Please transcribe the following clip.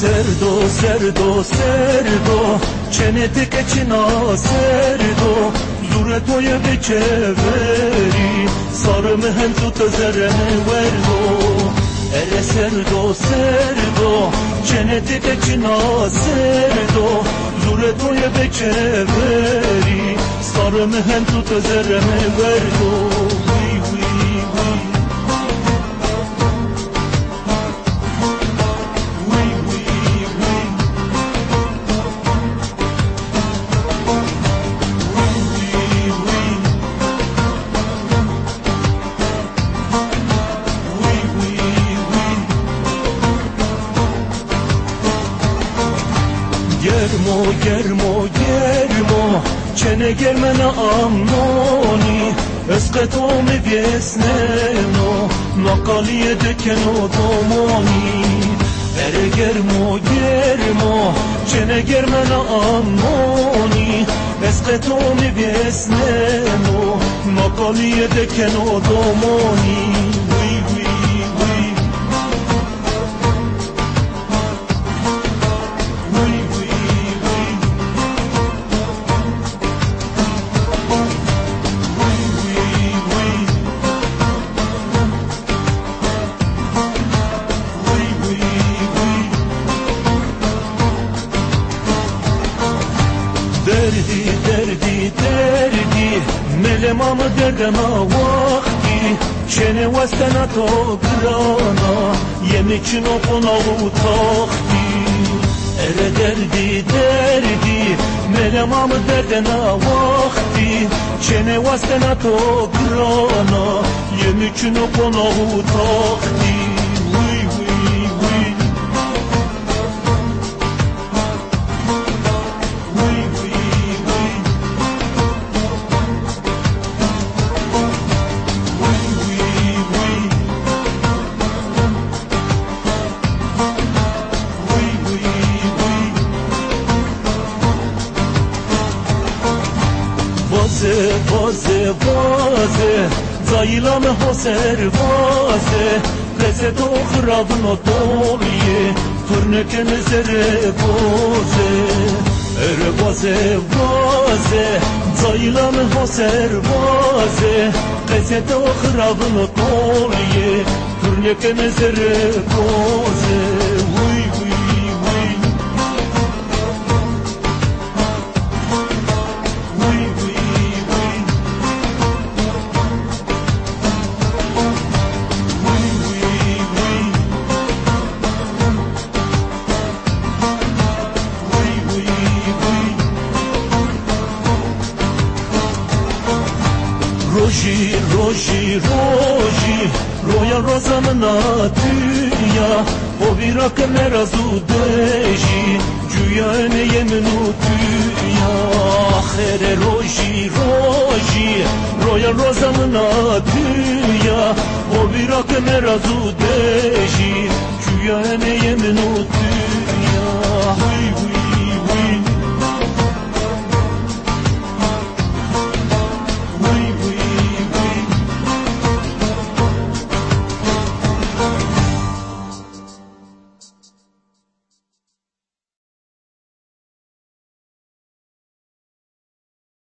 Serdo, serdo, serdo Çenete keçina serdo Zure toye be çeveri Sarı mehen tut zerene verdo Ere serdo, serdo Çenete keçina serdo. Zure toye be çeveri Sarı mehen tut zerene verdo گرمو گرمو گرمو. چه نگر من امانی اسق تو می بیسننا مقالی دکنو دومانی بره گرمو چه نگر من امانی اسق تو می بیسننا مقالی دکنو دومانی Melemamı derdeme vakti Çene vestena to grana Yem için o konağı takti Ere derdi, derdi Melemamı derdena vakti Çene vestena to grana Yem için o konağı takti Vaze, vaze Zayla me hoser vaze Reze to xrabın o doliye Turneke mezere vaze Ere vaze, vaze Zayla me hoser vaze Reze to xrabın o doliye Turneke roji, Roya rozamına tüya. O virak merazu deji Cüya ne yeminu tüya Ahere roji, roji Roya rozamına tüya. O virak merazu deji Cüya ne yeminu tüya